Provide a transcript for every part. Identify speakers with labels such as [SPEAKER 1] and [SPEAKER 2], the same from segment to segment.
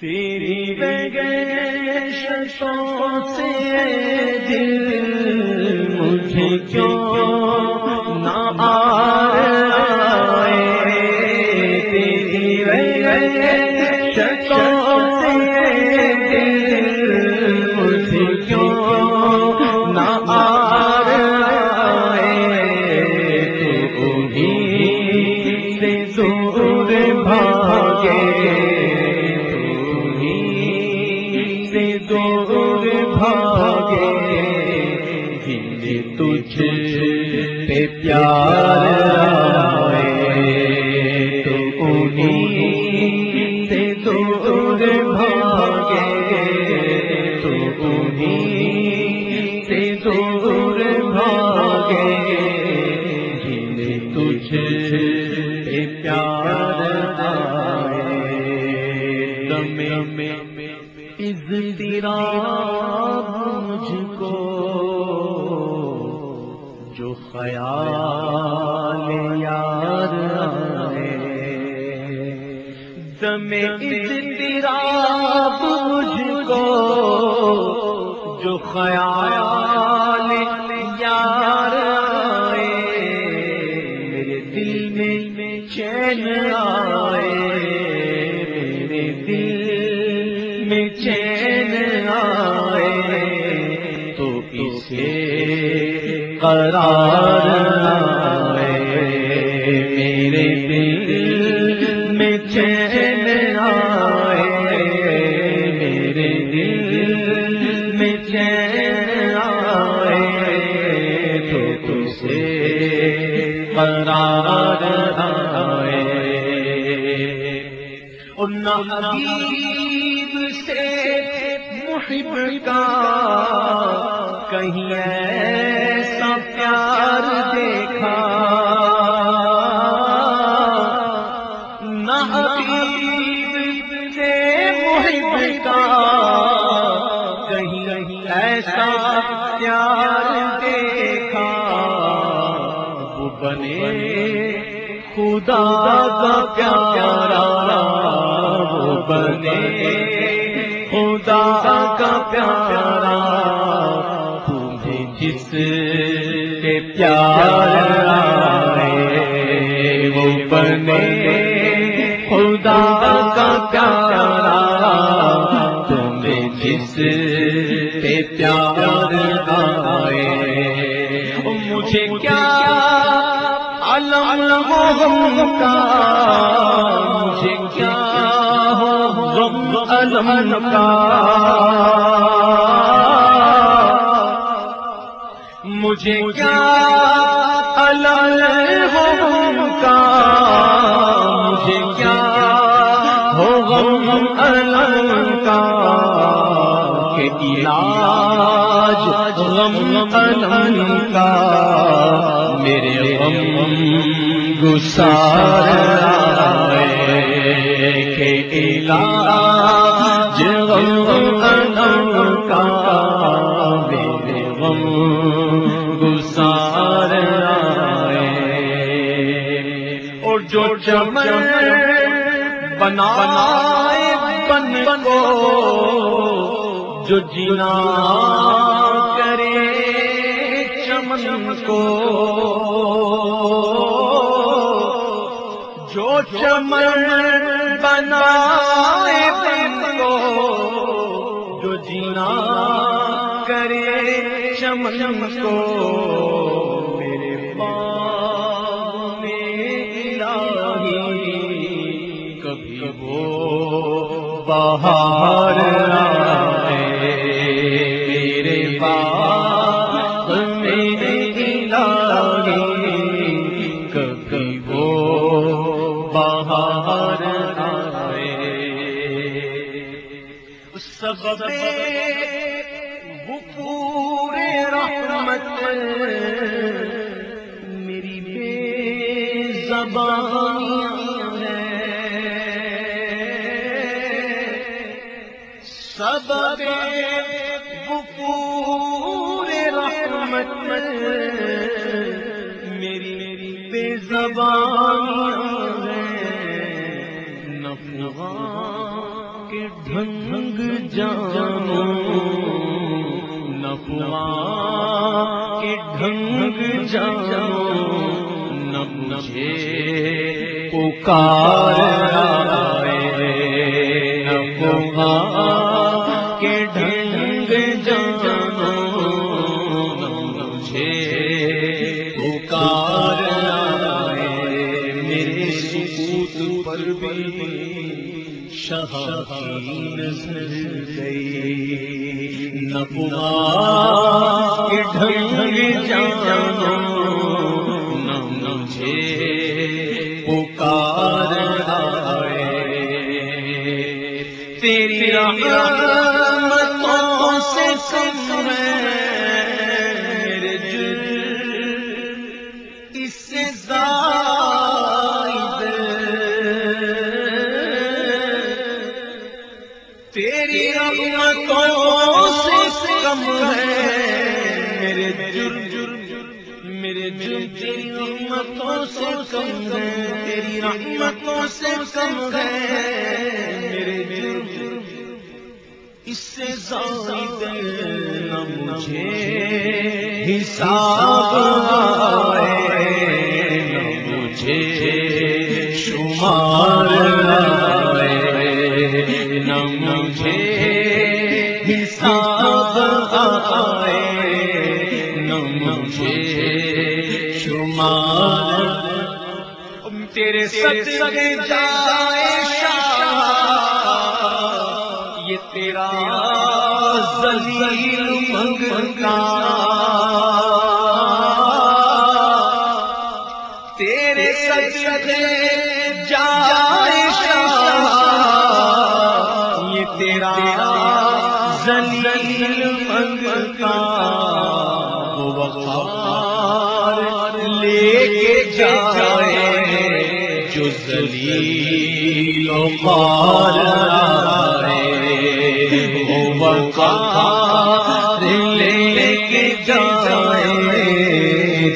[SPEAKER 1] تیری بغیر ششوں سے دل مجھے کیوں نہ آئے دم میں مجھ کو جو خیال یار دم اضطراب مجھ کو جو خیال قرار حبیب سے محب کا کہیں ایسا پیار دیکھا نہ حبیب سے محب کا کہیں ایسا پیار دیکھا وہ بنے خدا کا پیارا وہ بنے۔ خدا کا پیارا تمہیں جس کے پیار آئے وہ بنے۔ خدا کا پیارا تمہیں جس علم غم کا مجھے کیا ہو غم علم کا مجھے کیا علم غم کا مجھے کیا ہو غم علم کا کہ علاج غم علم کا میرے غم گسار کے علاج غم کا میرے غم گسار اور جو چمن بنا بن بنو جو جینا کرے چمن کو جو چمن بنا کو جو جینا کرے چمن کو۔ میرے باغ میں الہی کبھی وہ بہار آئے میرے باغ پورے رحمت میری بے زبان سب وہ پورے رحمت میری میری بے زبان نفوان کے ڈھنگ جانو نپوا کے ڈھنگ جانو نب نجے پکار آئے کے ڈھنگ جانو نب مجھے شہادی گئی نپوا ڈھنگ جانو نہ مجھے پکار آئے تیری رحمتوں تیری رحمتوں سے کم ہے۔ میرے جرم میرے جرم تیری رحمتوں سے کم ہے۔ تیری رحمتوں سے کم ہے۔ میرے جرم جرم، اس سے زائد نہ مجھے حساب آئے، نہ مجھے شمار آئے نہ مجھے شمار تیرے سچ سگے جائے شاہ یہ تیرا زلیل منگا تیرے سجدے جائے شاہ یہ تیرا زلیل منگا وہ وقار لے کے جائے، جو زلیل و مار آئے، وہ وقار لے کے جائے،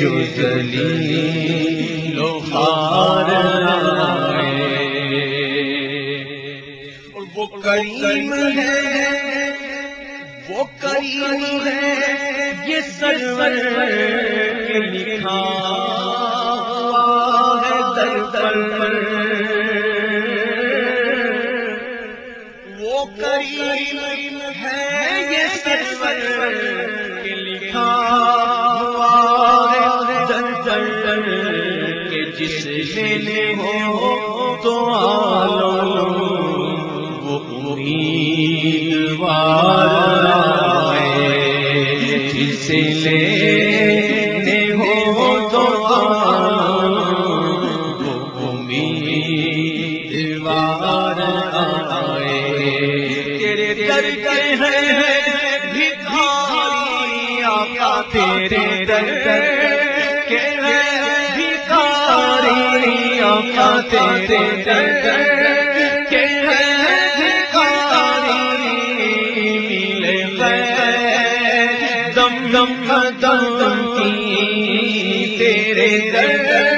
[SPEAKER 1] جو زلیل و مار آئے۔ وہ کریم ہے، وہ کریم ہے سرور کے لکھا ہے در پر بھکاری آقا تیرے در در کے بھکاری آقا تیرے در در کے بھکاری ملے غیر دم دم قدم کی تیرے در در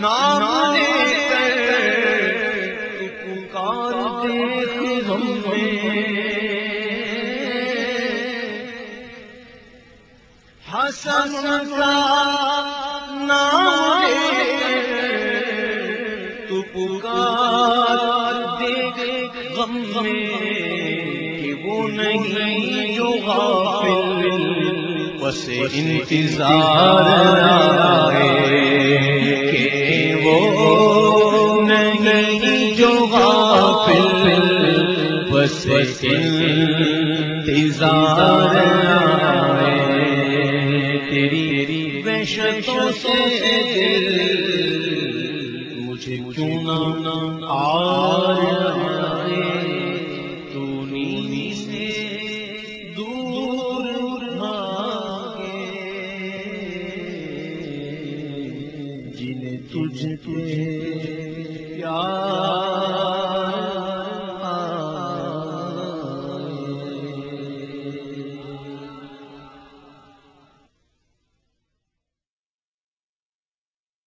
[SPEAKER 1] نام لے کر پکار دیکھ ہم حسن کا نام لے تو پکار دیکھ غم میں کہ وہ نہیں جو غافل، بس انتظار آئے۔ بس انتظار آئے تیری وحشتوں سے دل مجھے کیوں نہ آر آئے تو نیمی سے دور بھاگے جنہیں تجھ پہ پیار